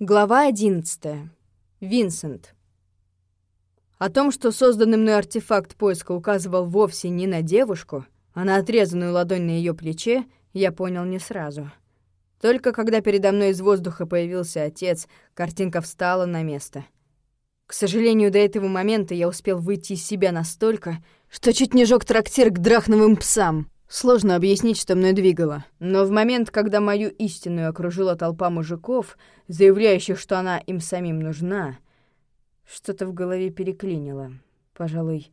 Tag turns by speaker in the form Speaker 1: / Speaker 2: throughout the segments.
Speaker 1: Глава 11. Винсент. О том, что созданный мной артефакт поиска указывал вовсе не на девушку, а на отрезанную ладонь на ее плече, я понял не сразу. Только когда передо мной из воздуха появился отец, картинка встала на место. К сожалению, до этого момента я успел выйти из себя настолько, что чуть не жёг трактир к драхновым псам. Сложно объяснить, что мной двигало. Но в момент, когда мою истинную окружила толпа мужиков, заявляющих, что она им самим нужна, что-то в голове переклинило. Пожалуй,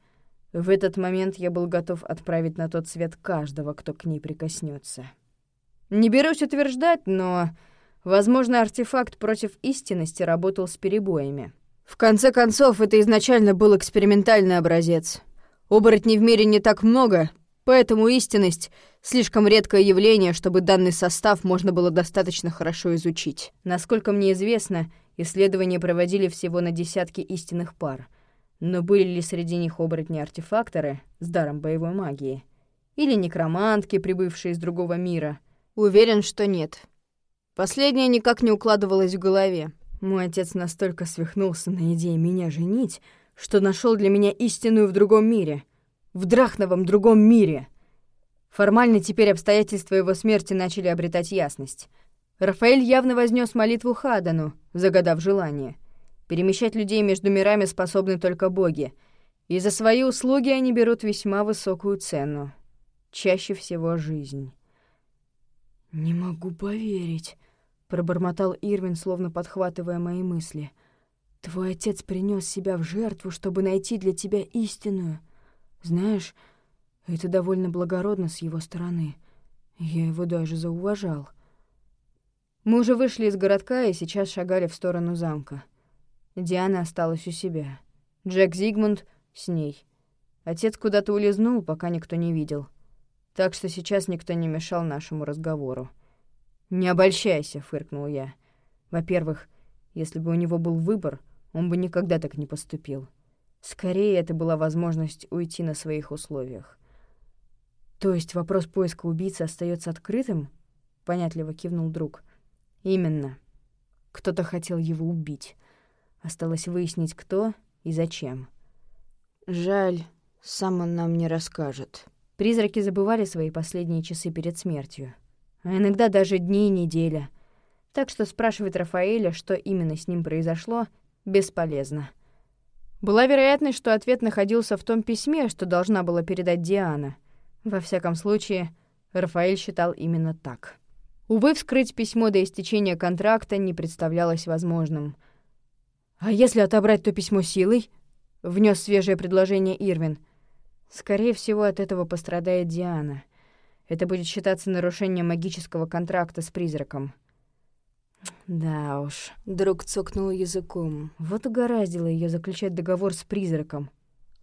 Speaker 1: в этот момент я был готов отправить на тот свет каждого, кто к ней прикоснется. Не берусь утверждать, но, возможно, артефакт против истинности работал с перебоями. В конце концов, это изначально был экспериментальный образец. Оборотней в мире не так много, Поэтому истинность — слишком редкое явление, чтобы данный состав можно было достаточно хорошо изучить. Насколько мне известно, исследования проводили всего на десятки истинных пар. Но были ли среди них оборотни-артефакторы с даром боевой магии? Или некромантки, прибывшие из другого мира? Уверен, что нет. Последнее никак не укладывалось в голове. Мой отец настолько свихнулся на идее меня женить, что нашел для меня истинную в другом мире — в Драхновом другом мире. Формально теперь обстоятельства его смерти начали обретать ясность. Рафаэль явно вознес молитву Хадану, загадав желание. Перемещать людей между мирами способны только боги, и за свои услуги они берут весьма высокую цену. Чаще всего жизнь. «Не могу поверить», — пробормотал Ирвин, словно подхватывая мои мысли. «Твой отец принес себя в жертву, чтобы найти для тебя истинную». Знаешь, это довольно благородно с его стороны. Я его даже зауважал. Мы уже вышли из городка и сейчас шагали в сторону замка. Диана осталась у себя. Джек Зигмунд с ней. Отец куда-то улизнул, пока никто не видел. Так что сейчас никто не мешал нашему разговору. «Не обольщайся», — фыркнул я. «Во-первых, если бы у него был выбор, он бы никогда так не поступил». Скорее, это была возможность уйти на своих условиях. То есть вопрос поиска убийцы остается открытым? Понятливо кивнул друг. Именно. Кто-то хотел его убить. Осталось выяснить, кто и зачем. Жаль, сам он нам не расскажет. Призраки забывали свои последние часы перед смертью. А иногда даже дни и неделя. Так что спрашивать Рафаэля, что именно с ним произошло, бесполезно. Была вероятность, что ответ находился в том письме, что должна была передать Диана. Во всяком случае, Рафаэль считал именно так. Увы, вскрыть письмо до истечения контракта не представлялось возможным. «А если отобрать то письмо силой?» — внес свежее предложение Ирвин. «Скорее всего, от этого пострадает Диана. Это будет считаться нарушением магического контракта с призраком». Да уж, друг цокнул языком. Вот угораздило ее заключать договор с призраком.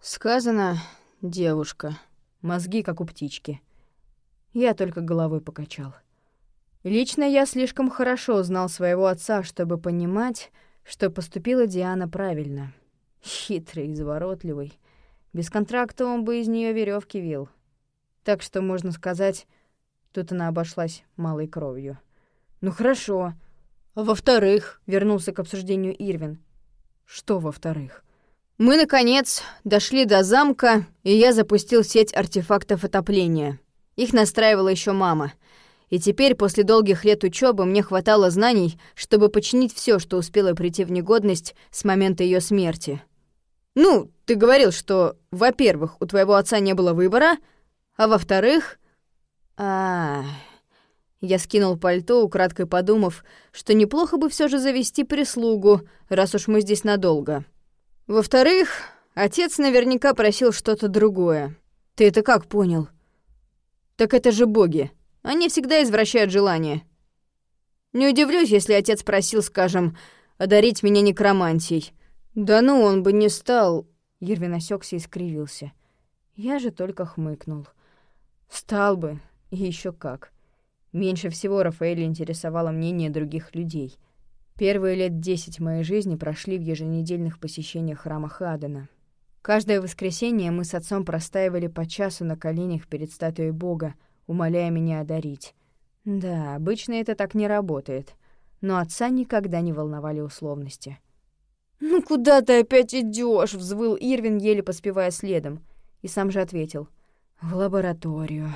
Speaker 1: Сказано, девушка. Мозги, как у птички. Я только головой покачал. Лично я слишком хорошо знал своего отца, чтобы понимать, что поступила Диана правильно. Хитрый, изворотливый. Без контракта он бы из нее веревки вил. Так что, можно сказать, тут она обошлась малой кровью. Ну хорошо, во-вторых, вернулся к обсуждению Ирвин. Что во-вторых? Мы, наконец, дошли до замка, и я запустил сеть артефактов отопления. Их настраивала еще мама. И теперь, после долгих лет учебы, мне хватало знаний, чтобы починить все, что успело прийти в негодность с момента ее смерти. Ну, ты говорил, что, во-первых, у твоего отца не было выбора, а во-вторых... А, я скинул пальто, украдкой подумав, что неплохо бы все же завести прислугу, раз уж мы здесь надолго. Во-вторых, отец наверняка просил что-то другое. Ты это как понял? Так это же боги. Они всегда извращают желания. Не удивлюсь, если отец просил, скажем, одарить меня некромантией. Да ну, он бы не стал... Ервин осёкся и скривился. Я же только хмыкнул. Стал бы, и еще как. Меньше всего Рафаэля интересовало мнение других людей. Первые лет десять моей жизни прошли в еженедельных посещениях храма Хадена. Каждое воскресенье мы с отцом простаивали по часу на коленях перед статуей Бога, умоляя меня одарить. Да, обычно это так не работает. но отца никогда не волновали условности.
Speaker 2: «Ну куда ты опять идешь?
Speaker 1: взвыл Ирвин, еле поспевая следом, и сам же ответил. «В лабораторию».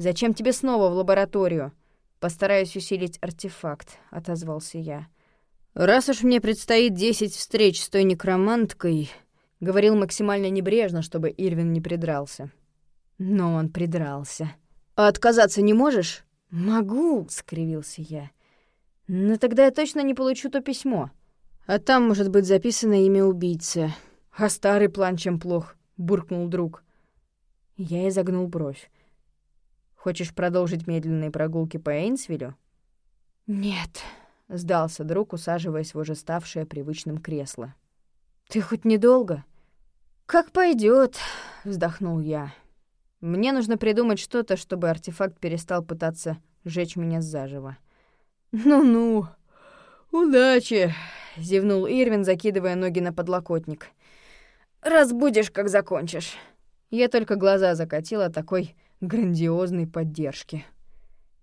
Speaker 1: «Зачем тебе снова в лабораторию?» «Постараюсь усилить артефакт», — отозвался я. «Раз уж мне предстоит десять встреч с той некроманткой», — говорил максимально небрежно, чтобы Ирвин не придрался. Но он придрался. «А отказаться не можешь?»
Speaker 2: «Могу», — скривился я.
Speaker 1: «Но тогда я точно не получу то письмо. А там может быть записано имя убийцы. А старый план чем плох», — буркнул друг. Я изогнул бровь. «Хочешь продолжить медленные прогулки по Эйнсвилю?»
Speaker 2: «Нет», —
Speaker 1: сдался друг, усаживаясь в уже ставшее привычным кресло. «Ты хоть недолго?» «Как пойдет, вздохнул я. «Мне нужно придумать что-то, чтобы артефакт перестал пытаться сжечь меня заживо».
Speaker 2: «Ну-ну, удачи!»
Speaker 1: — зевнул Ирвин, закидывая ноги на подлокотник.
Speaker 2: «Разбудишь, как закончишь».
Speaker 1: Я только глаза закатила такой грандиозной поддержки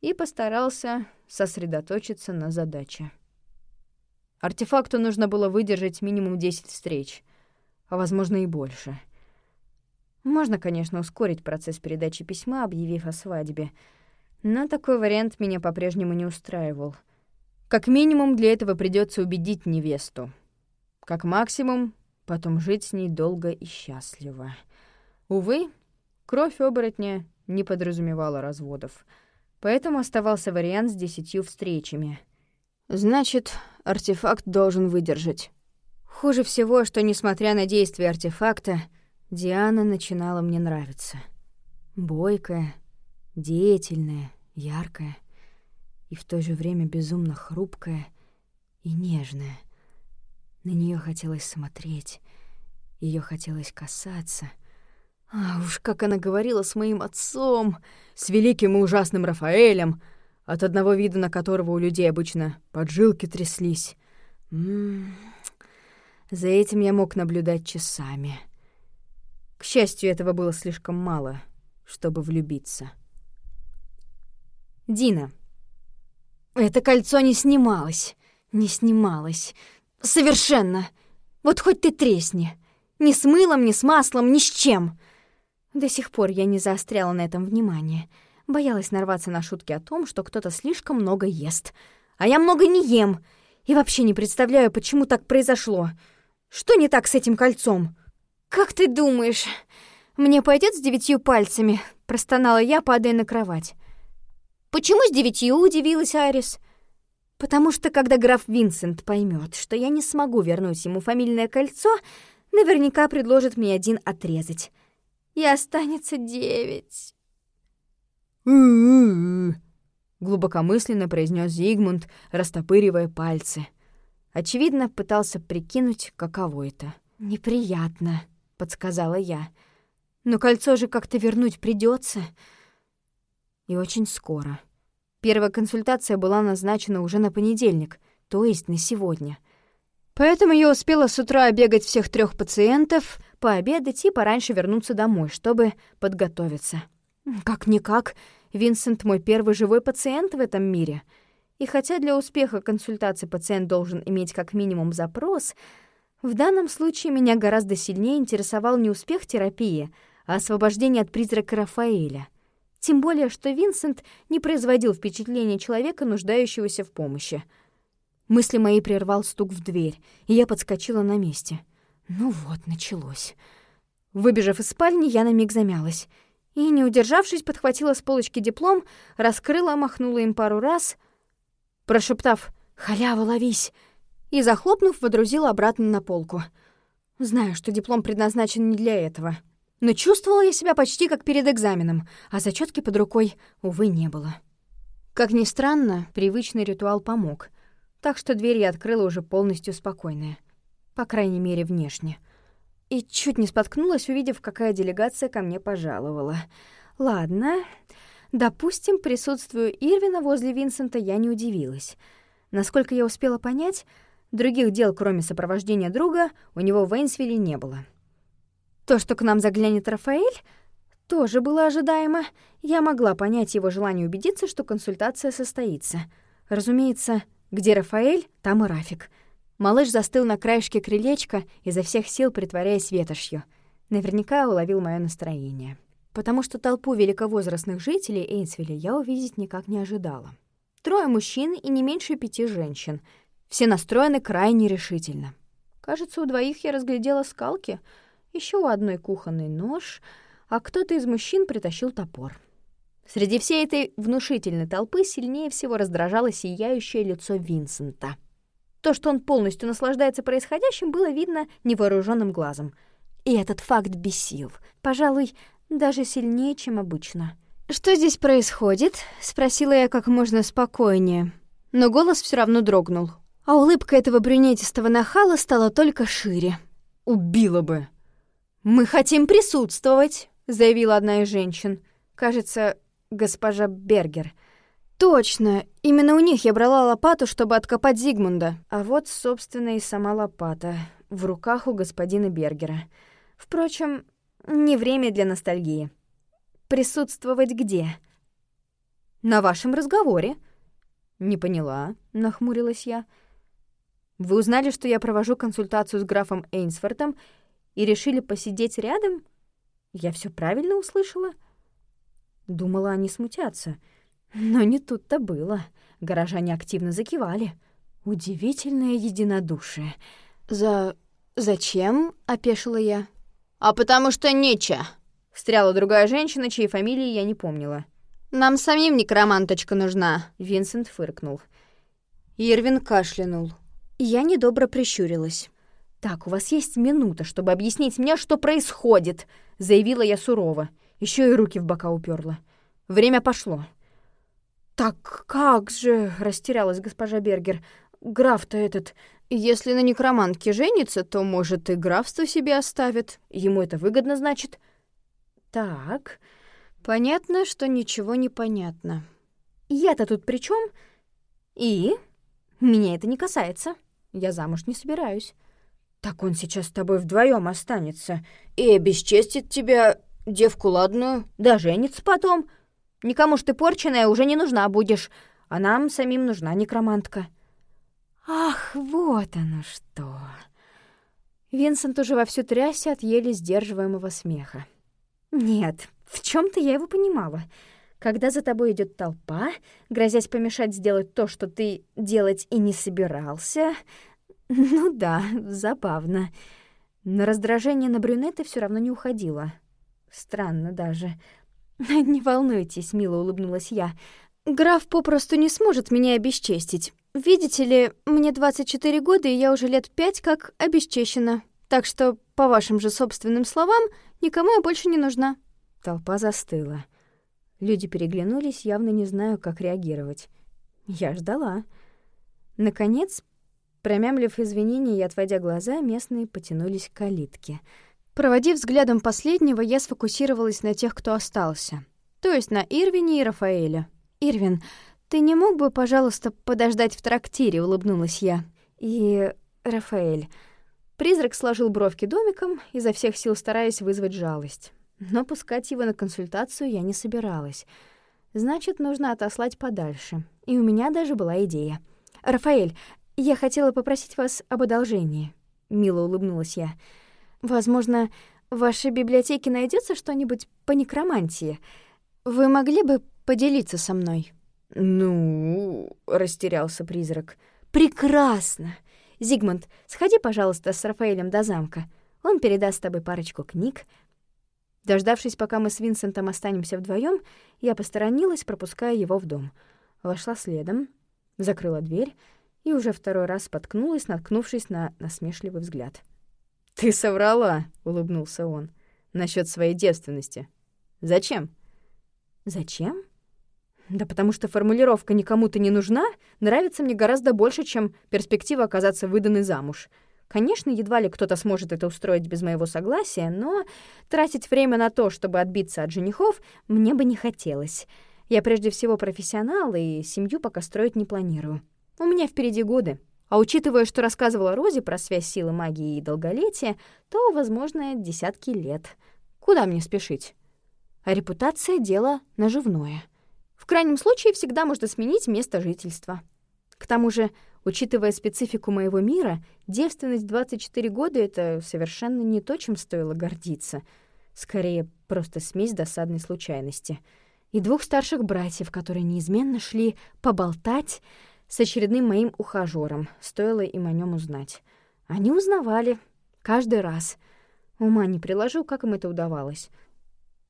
Speaker 1: и постарался сосредоточиться на задаче. Артефакту нужно было выдержать минимум 10 встреч, а возможно и больше. Можно, конечно, ускорить процесс передачи письма, объявив о свадьбе, но такой вариант меня по-прежнему не устраивал. Как минимум для этого придется убедить невесту. Как максимум потом жить с ней долго и счастливо. Увы, кровь оборотня не подразумевала разводов, поэтому оставался вариант с десятью встречами. Значит, артефакт должен выдержать. Хуже всего, что, несмотря на действие артефакта, Диана начинала мне нравиться. Бойкая, деятельная, яркая и в то же время безумно хрупкая и нежная. На нее хотелось смотреть, ее хотелось касаться. А уж как она говорила с моим отцом, с великим и ужасным Рафаэлем, от одного вида на которого у людей обычно поджилки тряслись. М -м -м. За этим я мог наблюдать часами. К счастью, этого было слишком мало, чтобы влюбиться. Дина.
Speaker 2: Это кольцо не снималось. Не снималось. Совершенно. Вот хоть ты тресни. Ни с мылом, ни с маслом, ни с чем. До сих пор я не заостряла на этом внимание. Боялась нарваться на шутки о том, что кто-то слишком много ест. А я много не ем. И вообще не представляю, почему так произошло. Что не так с этим кольцом? «Как ты думаешь, мне пойдет с девятью пальцами?» — простонала я, падая на кровать. «Почему с девятью?» — удивилась Айрис. «Потому что, когда граф Винсент поймет, что я не смогу вернуть ему фамильное кольцо, наверняка предложит мне один отрезать. И останется девять».
Speaker 1: глубокомысленно произнес Зигмунд, растопыривая пальцы. Очевидно, пытался прикинуть, каково это.
Speaker 2: «Неприятно», — подсказала я. «Но кольцо же как-то вернуть придется.
Speaker 1: И очень скоро. Первая консультация была назначена уже на понедельник, то есть на сегодня. Поэтому я успела с утра обегать всех трех пациентов, пообедать и пораньше вернуться домой, чтобы подготовиться. Как-никак, Винсент мой первый живой пациент в этом мире. И хотя для успеха консультации пациент должен иметь как минимум запрос — в данном случае меня гораздо сильнее интересовал не успех терапии, а освобождение от призрака Рафаэля. Тем более, что Винсент не производил впечатления человека, нуждающегося в помощи. Мысли мои прервал стук в дверь, и я подскочила на месте. Ну вот, началось. Выбежав из спальни, я на миг замялась. И, не удержавшись, подхватила с полочки диплом, раскрыла, махнула им пару раз, прошептав «Халява, ловись!» и, захлопнув, водрузила обратно на полку. Знаю, что диплом предназначен не для этого. Но чувствовала я себя почти как перед экзаменом, а зачетки под рукой, увы, не было. Как ни странно, привычный ритуал помог. Так что дверь я открыла уже полностью спокойная. По крайней мере, внешне. И чуть не споткнулась, увидев, какая делегация ко мне пожаловала. Ладно, допустим, присутствию Ирвина возле Винсента я не удивилась. Насколько я успела понять, Других дел, кроме сопровождения друга, у него в Эйнсвилле не было. То, что к нам заглянет Рафаэль, тоже было ожидаемо. Я могла понять его желание убедиться, что консультация состоится. Разумеется, Где Рафаэль, там и Рафик. Малыш застыл на краешке крылечка, изо всех сил притворяясь ветошью. Наверняка уловил мое настроение. Потому что толпу великовозрастных жителей Эйнсвилля я увидеть никак не ожидала. Трое мужчин и не меньше пяти женщин. Все настроены крайне решительно. Кажется, у двоих я разглядела скалки, еще у одной кухонный нож, а кто-то из мужчин притащил топор. Среди всей этой внушительной толпы сильнее всего раздражало сияющее лицо Винсента. То, что он полностью наслаждается происходящим, было видно невооруженным глазом. И этот факт бесил. Пожалуй, даже сильнее, чем обычно. «Что здесь происходит?» — спросила я как можно спокойнее. Но голос все равно дрогнул. А улыбка этого брюнетистого нахала стала только шире. «Убила бы!» «Мы хотим присутствовать», — заявила одна из женщин. Кажется, госпожа Бергер. «Точно! Именно у них я брала лопату, чтобы откопать Зигмунда. А вот, собственно, и сама лопата. В руках у господина Бергера. Впрочем, не время для ностальгии. Присутствовать где?» «На вашем разговоре». «Не поняла», — нахмурилась я. «Вы узнали, что я провожу консультацию с графом Эйнсфортом и решили посидеть рядом? Я все правильно услышала?» Думала, они смутятся. Но не тут-то было. Горожане активно закивали. Удивительное единодушие. «За... зачем?» — опешила я. «А потому что нече!» — встряла другая женщина, чьей фамилии я не помнила. «Нам самим некроманточка нужна!» — Винсент фыркнул. Ирвин кашлянул. Я недобро прищурилась. «Так, у вас есть минута, чтобы объяснить мне, что происходит», — заявила я сурово. Еще и руки в бока уперла. Время пошло. «Так как же?» — растерялась госпожа Бергер. «Граф-то этот, если на некромантке женится, то, может, и графство себе оставит. Ему это выгодно, значит?» «Так, понятно, что ничего не понятно. Я-то тут при чем? И? Меня это не касается. Я замуж не собираюсь». «Так он сейчас с тобой вдвоем останется и обесчестит тебя Девку ладную, да женится потом. Никому ж ты порченная уже не нужна будешь, а нам самим нужна некромантка». «Ах, вот оно что!» Винсент уже вовсю трясся от еле сдерживаемого смеха. «Нет, в чем то я его понимала. Когда за тобой идет толпа, грозясь помешать сделать то, что ты делать и не собирался... Ну да, забавно. Но раздражение на брюнета все равно не уходило. Странно даже. «Не волнуйтесь», — мило улыбнулась я. «Граф попросту не сможет меня обесчестить. Видите ли, мне 24 года, и я уже лет пять как обесчещена. Так что, по вашим же собственным словам, никому я больше не нужна». Толпа застыла. Люди переглянулись, явно не знаю, как реагировать. Я ждала. Наконец, промямлив извинения и отводя глаза, местные потянулись к калитке — Проводив взглядом последнего, я сфокусировалась на тех, кто остался. То есть на Ирвине и Рафаэле. «Ирвин, ты не мог бы, пожалуйста, подождать в трактире?» — улыбнулась я. «И... Рафаэль...» Призрак сложил бровки домиком, изо всех сил стараясь вызвать жалость. Но пускать его на консультацию я не собиралась. Значит, нужно отослать подальше. И у меня даже была идея. «Рафаэль, я хотела попросить вас об одолжении». Мило улыбнулась я. Возможно, в вашей библиотеке найдется что-нибудь по некромантии. Вы могли бы поделиться со мной?»
Speaker 3: «Ну...» — растерялся призрак.
Speaker 1: «Прекрасно! Зигмунд, сходи, пожалуйста, с Рафаэлем до замка. Он передаст с тобой парочку книг». Дождавшись, пока мы с Винсентом останемся вдвоем, я посторонилась, пропуская его в дом. Вошла следом, закрыла дверь и уже второй раз споткнулась, наткнувшись на насмешливый взгляд.
Speaker 3: «Ты соврала», — улыбнулся он, — «насчёт своей девственности. Зачем?»
Speaker 1: «Зачем?» «Да потому что формулировка «никому-то не нужна» нравится мне гораздо больше, чем перспектива оказаться выданной замуж. Конечно, едва ли кто-то сможет это устроить без моего согласия, но тратить время на то, чтобы отбиться от женихов, мне бы не хотелось. Я прежде всего профессионал, и семью пока строить не планирую. У меня впереди годы». А учитывая, что рассказывала Розе про связь силы магии и долголетия, то, возможно, десятки лет. Куда мне спешить? А репутация — дело наживное. В крайнем случае всегда можно сменить место жительства. К тому же, учитывая специфику моего мира, девственность 24 года — это совершенно не то, чем стоило гордиться. Скорее, просто смесь досадной случайности. И двух старших братьев, которые неизменно шли поболтать с очередным моим ухажёром, стоило им о нем узнать. Они узнавали. Каждый раз. Ума не приложу, как им это удавалось.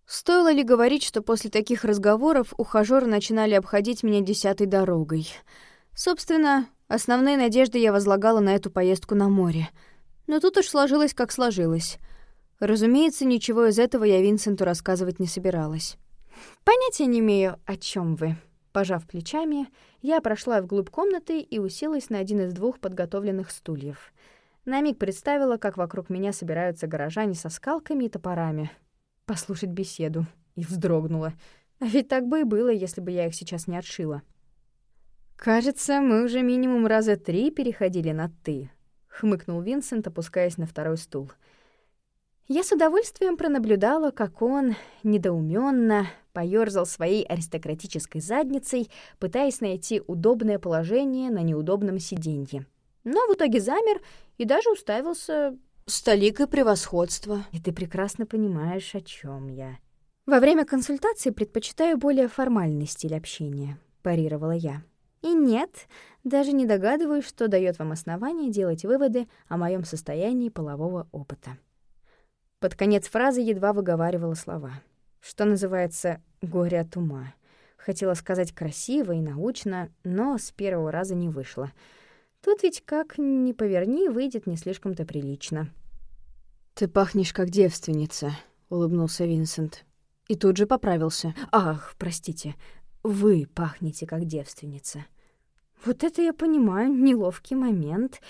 Speaker 1: Стоило ли говорить, что после таких разговоров ухажёры начинали обходить меня десятой дорогой? Собственно, основные надежды я возлагала на эту поездку на море. Но тут уж сложилось, как сложилось. Разумеется, ничего из этого я Винсенту рассказывать не собиралась. «Понятия не имею, о чем вы». Пожав плечами, я прошла вглубь комнаты и уселась на один из двух подготовленных стульев. На миг представила, как вокруг меня собираются горожане со скалками и топорами — послушать беседу, и вздрогнула. А ведь так бы и было, если бы я их сейчас не отшила. «Кажется, мы уже минимум раза три переходили на «ты», — хмыкнул Винсент, опускаясь на второй стул. Я с удовольствием пронаблюдала, как он недоуменно поёрзал своей аристократической задницей, пытаясь найти удобное положение на неудобном сиденье. Но в итоге замер и даже уставился
Speaker 2: с толикой превосходства.
Speaker 1: И ты прекрасно понимаешь, о чем я. Во время консультации предпочитаю более формальный стиль общения, парировала я. И нет, даже не догадываюсь, что дает вам основание делать выводы о моем состоянии полового опыта. Под конец фразы едва выговаривала слова. Что называется «горе от ума». Хотела сказать красиво и научно, но с первого раза не вышло — Тут ведь как ни поверни, выйдет не слишком-то прилично.
Speaker 3: «Ты пахнешь как девственница», — улыбнулся Винсент. И тут же поправился.
Speaker 1: «Ах, простите, вы пахнете как девственница». Вот это я понимаю, неловкий момент,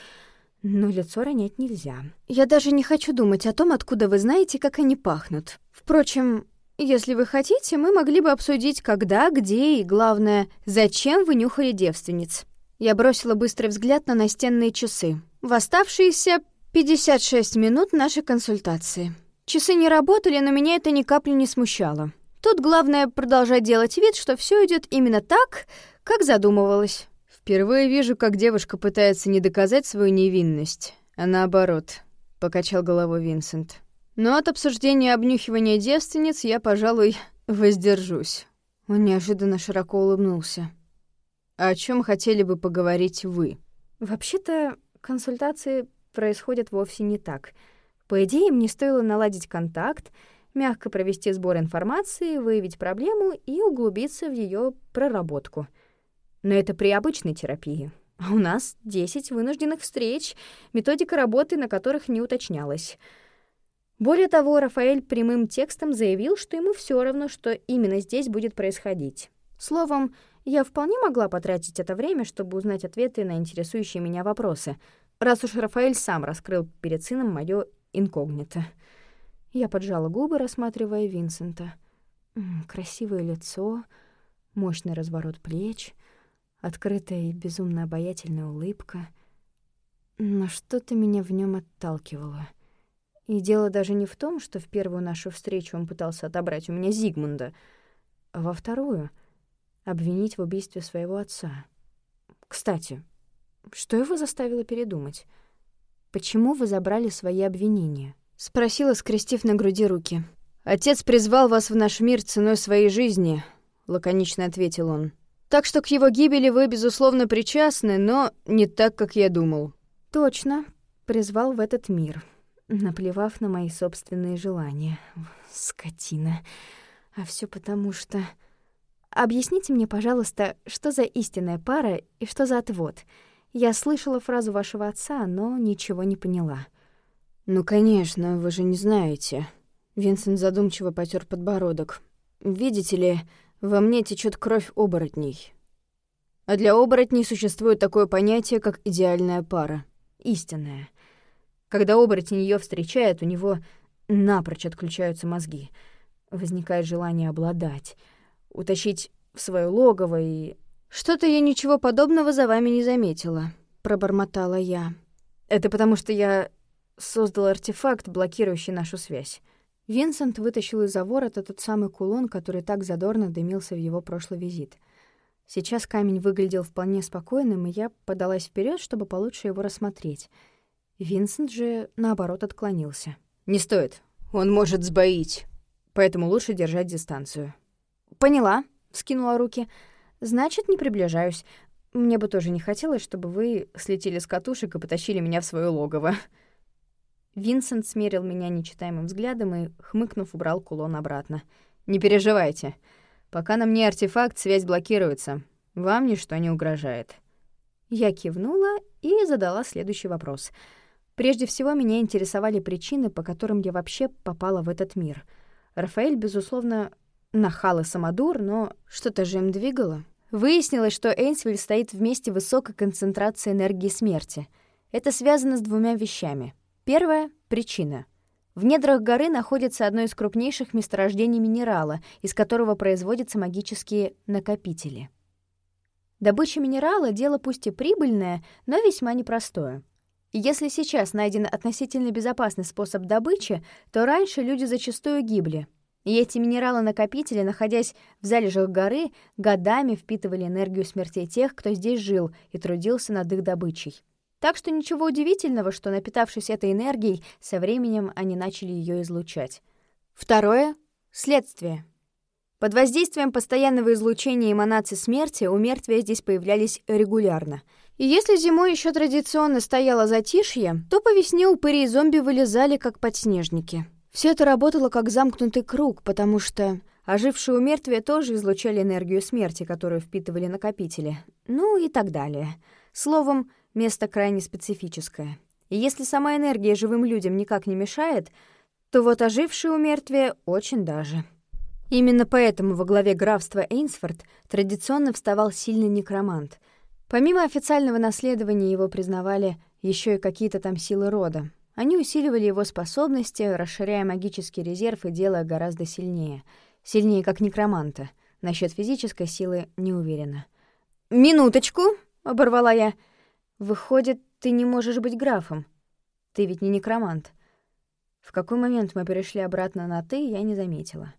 Speaker 1: но лицо ронять нельзя. Я даже не хочу думать о том, откуда вы знаете, как они пахнут. Впрочем, если вы хотите, мы могли бы обсудить, когда, где и, главное, зачем вы нюхали девственниц. Я бросила быстрый взгляд на настенные часы. В оставшиеся 56 минут нашей консультации. Часы не работали, но меня это ни капли не смущало. Тут главное продолжать делать вид, что все идет именно так, как задумывалось.
Speaker 3: Впервые вижу, как девушка пытается не доказать свою невинность, а наоборот, покачал головой Винсент. Но от обсуждения обнюхивания девственниц я, пожалуй, воздержусь. Он неожиданно широко улыбнулся. О чем хотели бы поговорить вы?
Speaker 1: Вообще-то, консультации происходят вовсе не так. По идее, мне стоило наладить контакт, мягко провести сбор информации, выявить проблему и углубиться в ее проработку. Но это при обычной терапии. А у нас 10 вынужденных встреч, методика работы на которых не уточнялась. Более того, Рафаэль прямым текстом заявил, что ему все равно, что именно здесь будет происходить. Словом, я вполне могла потратить это время, чтобы узнать ответы на интересующие меня вопросы, раз уж Рафаэль сам раскрыл перед сыном моё инкогнито. Я поджала губы, рассматривая Винсента. красивое лицо, мощный разворот плеч, открытая и безумно обаятельная улыбка. Но что-то меня в нем отталкивало. И дело даже не в том, что в первую нашу встречу он пытался отобрать у меня Зигмунда, а во вторую — обвинить в убийстве своего отца. Кстати, что его заставило передумать? Почему вы забрали свои обвинения? Спросила, скрестив на груди руки.
Speaker 3: Отец призвал вас в наш мир ценой своей жизни, лаконично ответил он. Так что к его гибели вы безусловно причастны, но не так, как я думал.
Speaker 1: Точно, призвал в этот мир, наплевав на мои собственные желания. Скотина. А все потому что Объясните мне, пожалуйста, что за истинная пара и что за отвод? Я слышала фразу вашего отца, но ничего не поняла.
Speaker 3: Ну, конечно, вы же не знаете. Винсент задумчиво потер подбородок. Видите ли, во мне течет кровь оборотней. А для оборотней существует такое понятие, как идеальная пара.
Speaker 1: Истинная. Когда оборотень ее встречает, у него напрочь отключаются мозги. Возникает желание обладать — утащить в свое логово и...
Speaker 3: «Что-то я ничего подобного за вами не заметила», — пробормотала я.
Speaker 1: «Это потому что я создал артефакт, блокирующий нашу связь». Винсент вытащил из-за ворота тот самый кулон, который так задорно дымился в его прошлый визит.
Speaker 3: Сейчас камень выглядел вполне спокойным, и я подалась вперед, чтобы получше его рассмотреть. Винсент же, наоборот, отклонился.
Speaker 1: «Не стоит. Он может сбоить. Поэтому лучше держать дистанцию».
Speaker 3: «Поняла», — скинула руки. «Значит, не приближаюсь. Мне бы тоже не хотелось, чтобы вы слетели с катушек и потащили меня в свое логово». Винсент смерил меня нечитаемым взглядом и, хмыкнув, убрал кулон обратно.
Speaker 1: «Не переживайте. Пока на мне артефакт, связь блокируется. Вам ничто не угрожает».
Speaker 3: Я кивнула и задала следующий вопрос. Прежде всего, меня интересовали причины, по которым я вообще попала в этот мир. Рафаэль, безусловно, нахал и самодур, но что-то же им двигало. Выяснилось, что Эйнсвиль стоит в месте высокой концентрации энергии смерти. Это связано с двумя вещами — Первая — причина. В недрах горы находится одно из крупнейших месторождений минерала, из которого производятся магические накопители. Добыча минерала — дело пусть и прибыльное, но весьма непростое. И если сейчас найден относительно безопасный способ добычи, то раньше люди зачастую гибли. И эти минералы-накопители, находясь в залежах горы, годами впитывали энергию смертей тех, кто здесь жил и трудился над их добычей. Так что ничего удивительного, что, напитавшись этой энергией, со временем они начали ее излучать. Второе — следствие. Под воздействием постоянного излучения эманаций смерти у мертвия здесь появлялись регулярно. И если зимой еще традиционно стояло затишье, то по весне упыри и зомби вылезали, как подснежники. Все это работало как замкнутый круг, потому что ожившие у мертвия тоже излучали энергию смерти, которую впитывали накопители. Ну и так далее. Словом, Место крайне специфическое. И если сама энергия живым людям никак не мешает, то вот ожившие у мертвия очень даже. Именно поэтому во главе графства Эйнсфорд традиционно вставал сильный некромант. Помимо официального наследования его признавали еще и какие-то там силы рода. Они усиливали его способности, расширяя магический резерв и делая гораздо сильнее. Сильнее, как некроманта. Насчет физической силы не уверена. «Минуточку!» — оборвала я — Выходит, ты не можешь быть графом. Ты ведь не некромант. В какой момент мы перешли обратно на «ты», я не заметила.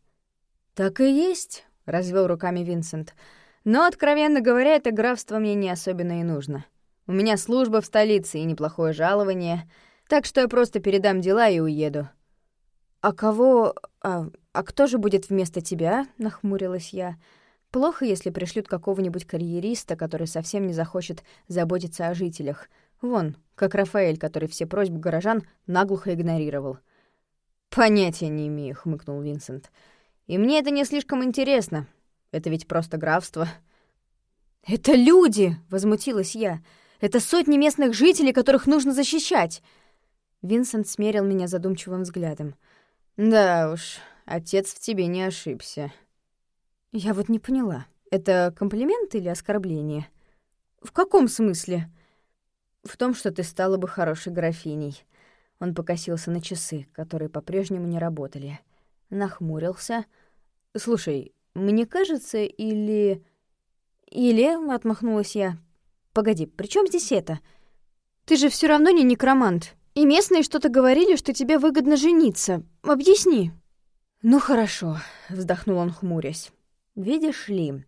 Speaker 3: «Так и есть», — развел руками Винсент. «Но, откровенно говоря, это графство мне не особенно и нужно. У меня служба в столице и неплохое жалование, так что я просто передам дела и уеду». «А кого... А, а кто же будет вместо тебя?» — нахмурилась я. Плохо, если пришлют какого-нибудь карьериста, который совсем не захочет заботиться о жителях. Вон, как Рафаэль, который все просьбы горожан наглухо игнорировал. «Понятия не имею», — хмыкнул Винсент. «И мне это не слишком интересно. Это ведь просто графство». «Это люди!» — возмутилась я. «Это сотни местных жителей, которых нужно защищать!» Винсент смерил меня задумчивым взглядом. «Да уж, отец в тебе не ошибся». Я вот не поняла, это комплимент или оскорбление? В каком смысле? В том, что ты стала бы хорошей графиней. Он покосился на часы, которые по-прежнему не работали. Нахмурился. «Слушай, мне кажется, или...» «Или...» — отмахнулась я. «Погоди, при чем здесь это? Ты же все равно не некромант. И местные что-то говорили, что тебе выгодно жениться. Объясни». «Ну хорошо», — вздохнул он, хмурясь. Видишь ли,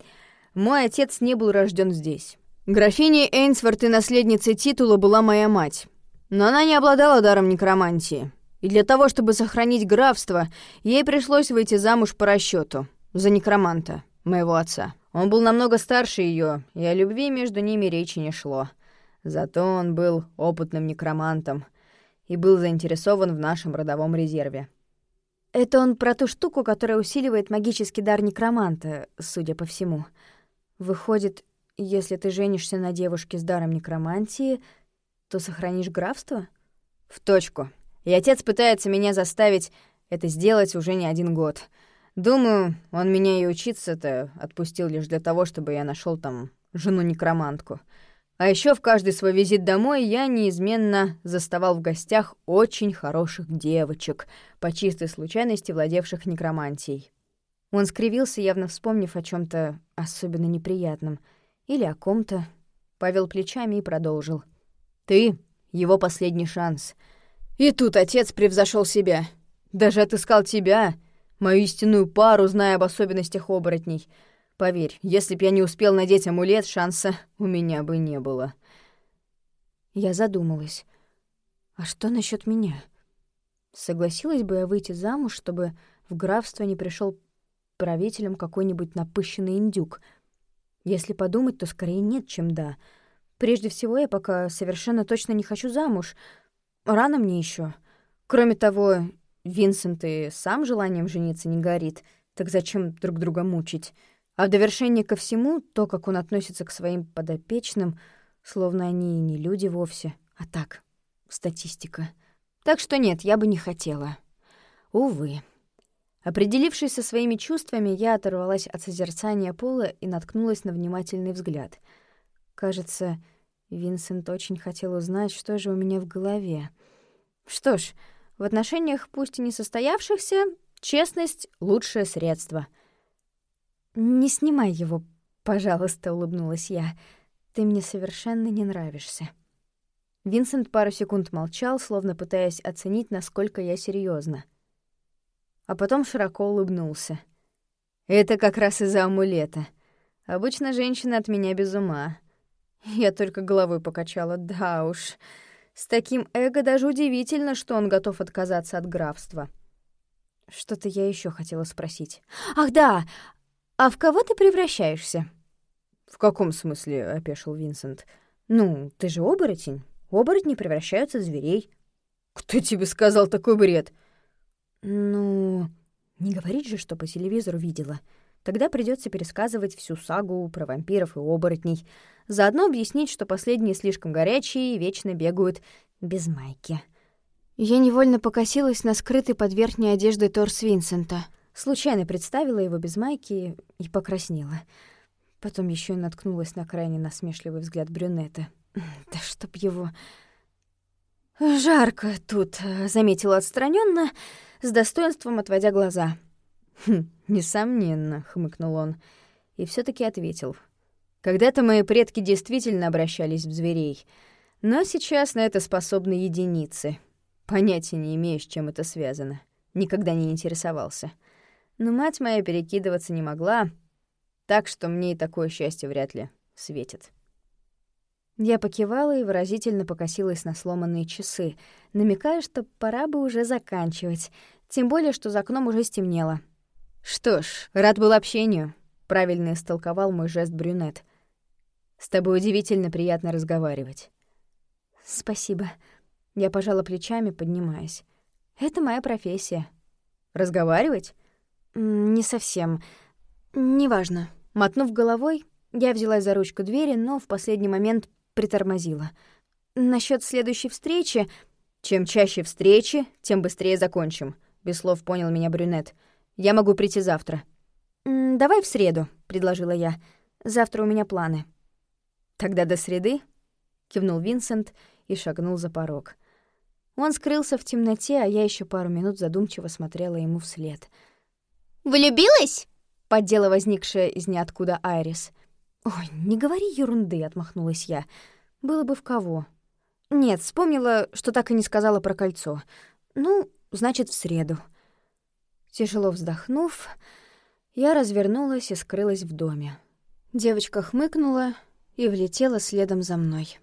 Speaker 3: мой отец не был рожден здесь. Графиней Эйнсворт и наследницей титула была моя мать. Но она не обладала даром некромантии. И для того, чтобы сохранить графство, ей пришлось выйти замуж по расчету за некроманта, моего отца. Он был намного старше ее, и о любви между ними речи не шло. Зато он был опытным некромантом и был заинтересован в нашем родовом резерве. Это он про ту штуку, которая усиливает магический дар некроманта, судя по всему. Выходит, если ты женишься на девушке с даром некромантии, то сохранишь графство? В точку. И отец пытается меня заставить это сделать уже не один год. Думаю, он меня и учиться-то отпустил лишь для того, чтобы я нашел там жену-некромантку. А еще в каждый свой визит домой я неизменно заставал в гостях очень хороших девочек, по чистой случайности владевших некромантией. Он скривился, явно вспомнив о чем то особенно неприятном. Или о ком-то. Повел плечами и продолжил. «Ты — его последний шанс. И тут отец превзошел себя. Даже отыскал тебя, мою истинную пару, зная об особенностях оборотней.
Speaker 1: Поверь, если б я не успел надеть амулет, шанса у меня бы не было.
Speaker 3: Я задумалась. А что насчет меня? Согласилась бы я выйти замуж, чтобы в графство не пришел правителем какой-нибудь напыщенный индюк? Если подумать, то скорее нет, чем да. Прежде всего, я пока совершенно точно не хочу замуж. Рано мне еще. Кроме того, Винсент и сам желанием жениться не горит, так зачем друг друга мучить? А в довершение ко всему, то, как он относится к своим подопечным, словно они и не люди вовсе, а так, статистика. Так что нет, я бы не хотела. Увы. Определившись со своими чувствами, я оторвалась от созерцания пола и наткнулась на внимательный взгляд. Кажется, Винсент очень хотел узнать, что же у меня в голове. Что ж, в отношениях, пусть и не состоявшихся, честность — лучшее средство — «Не снимай его, пожалуйста», — улыбнулась я. «Ты мне совершенно не нравишься». Винсент пару секунд молчал, словно пытаясь оценить, насколько я серьезна. А потом широко улыбнулся. «Это как раз из-за амулета. Обычно женщины от меня без ума». Я только головой покачала. «Да уж, с таким эго даже удивительно, что он готов отказаться от графства». Что-то я еще хотела спросить. «Ах да, «А в кого ты превращаешься?»
Speaker 1: «В каком смысле?» — опешил Винсент.
Speaker 3: «Ну, ты же оборотень. Оборотни превращаются в зверей».
Speaker 1: «Кто тебе сказал такой бред?»
Speaker 3: «Ну, не говорить же, что по телевизору видела. Тогда придется пересказывать всю сагу про вампиров и оборотней. Заодно объяснить, что последние слишком горячие и вечно бегают без майки». Я невольно покосилась на скрытый под верхней одеждой торс Винсента — Случайно представила его без майки и покраснела. Потом еще и наткнулась на крайне насмешливый взгляд брюнета. Да чтоб его... «Жарко тут», — заметила отстраненно, с достоинством отводя глаза.
Speaker 1: «Хм, несомненно», — хмыкнул он, и все таки ответил. «Когда-то мои предки действительно обращались в зверей, но сейчас на это способны единицы. Понятия не имею, с чем это связано. Никогда не интересовался но мать моя перекидываться не могла, так что мне и такое счастье вряд ли светит.
Speaker 3: Я покивала и выразительно покосилась на сломанные часы, намекая, что пора бы уже заканчивать, тем более, что за окном уже стемнело.
Speaker 1: «Что ж, рад был общению», — правильно истолковал мой жест брюнет. «С тобой удивительно приятно разговаривать».
Speaker 3: «Спасибо». Я пожала плечами, поднимаясь. «Это моя профессия».
Speaker 1: «Разговаривать?»
Speaker 3: «Не совсем. Неважно». Мотнув головой, я взялась за ручку двери, но в последний момент притормозила. Насчет следующей встречи...
Speaker 1: «Чем чаще встречи, тем быстрее закончим», — без слов понял меня брюнет. «Я могу прийти завтра».
Speaker 3: «Давай в среду», — предложила я. «Завтра у меня планы».
Speaker 1: «Тогда до среды?» — кивнул Винсент и шагнул за порог. Он скрылся в темноте, а я еще пару минут задумчиво смотрела ему вслед —
Speaker 2: «Влюбилась?»
Speaker 3: — поддела возникшая из ниоткуда Айрис. «Ой, не говори ерунды», — отмахнулась я. «Было бы в кого». «Нет, вспомнила, что так и не сказала про кольцо. Ну, значит, в среду». Тяжело вздохнув, я развернулась и скрылась в доме. Девочка хмыкнула и влетела следом за мной.